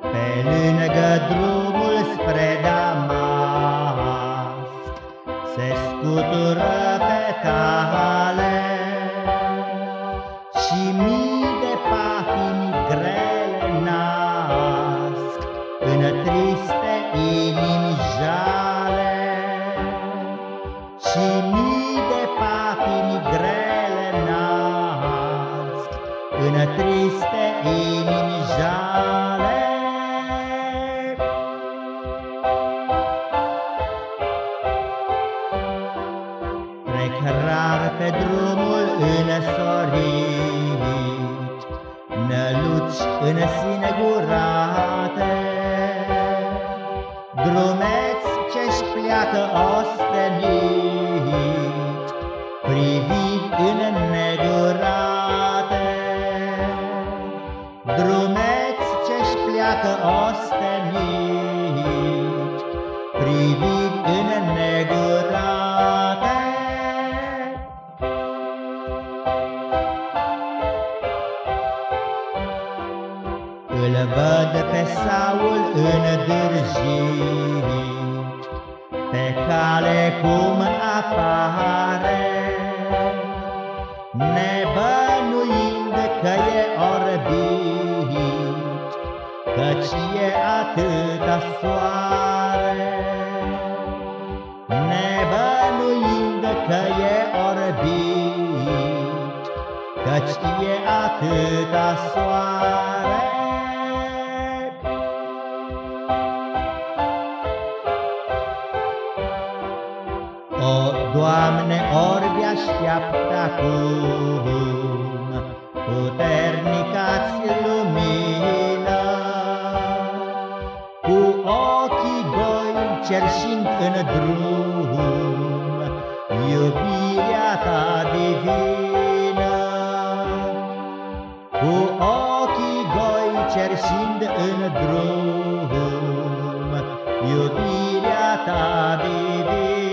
Pe lângă drumul spre Damasc Se scutură pe cale. Și mii de patimi grele nasc În triste inimi jale. Și mii de patimi În triste inimi jale. Trec rar pe drumul însorit, Năluci în sinegurate, Drumeți ce-și pleacă ostenit, ostenit, Privind în negurate. Îl văd pe Saul îndârjit, Pe cale cum apare, Nebănuind că e orbit, Căci e atâta soare. Nebănuind că e orbit, Căci e atâta soare. O, Doamne, orbi așteaptă acum, Puternicați goi cerșind în drum, Iubirea ta divină. Cu ochii goi cerșind în drum, Iubirea ta divină.